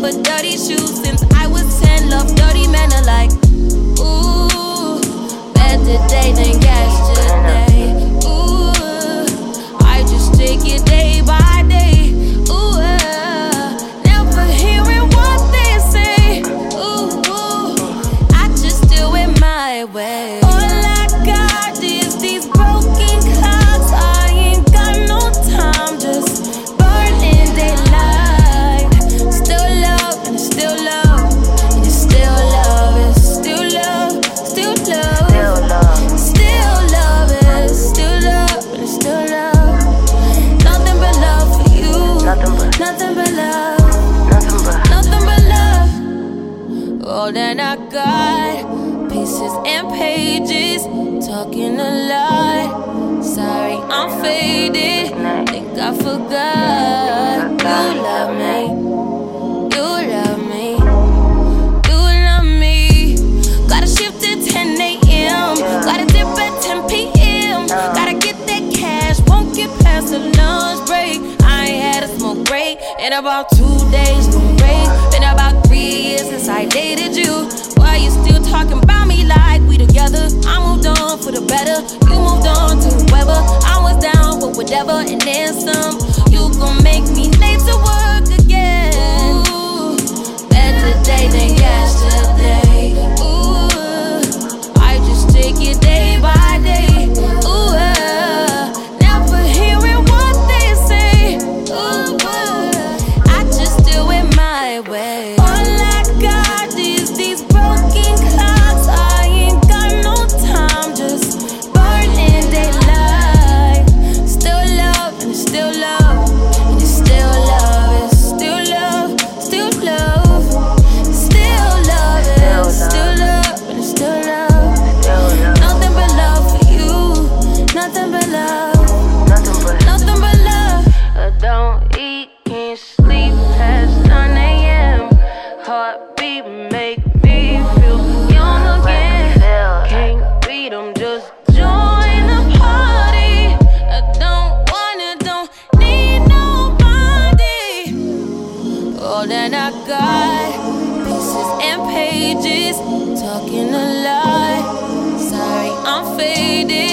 but dirty shoes since I was 10. Love dirty men alike. Ooh, better day than yesterday. Ooh, I just take it day by day. Ooh, never hearing what they say. Ooh, I just do it my way. I got pieces and pages talking a lot. Sorry, I'm faded. Think I forgot. You love me. You love me. You love me. Gotta shift at 10 a.m. Gotta dip at 10 p.m. Gotta get that cash. Won't get past the lunch break. I ain't had a smoke break in about two days. Been about three years since I all that I got. Pieces and pages talking a lot. Sorry, I'm faded.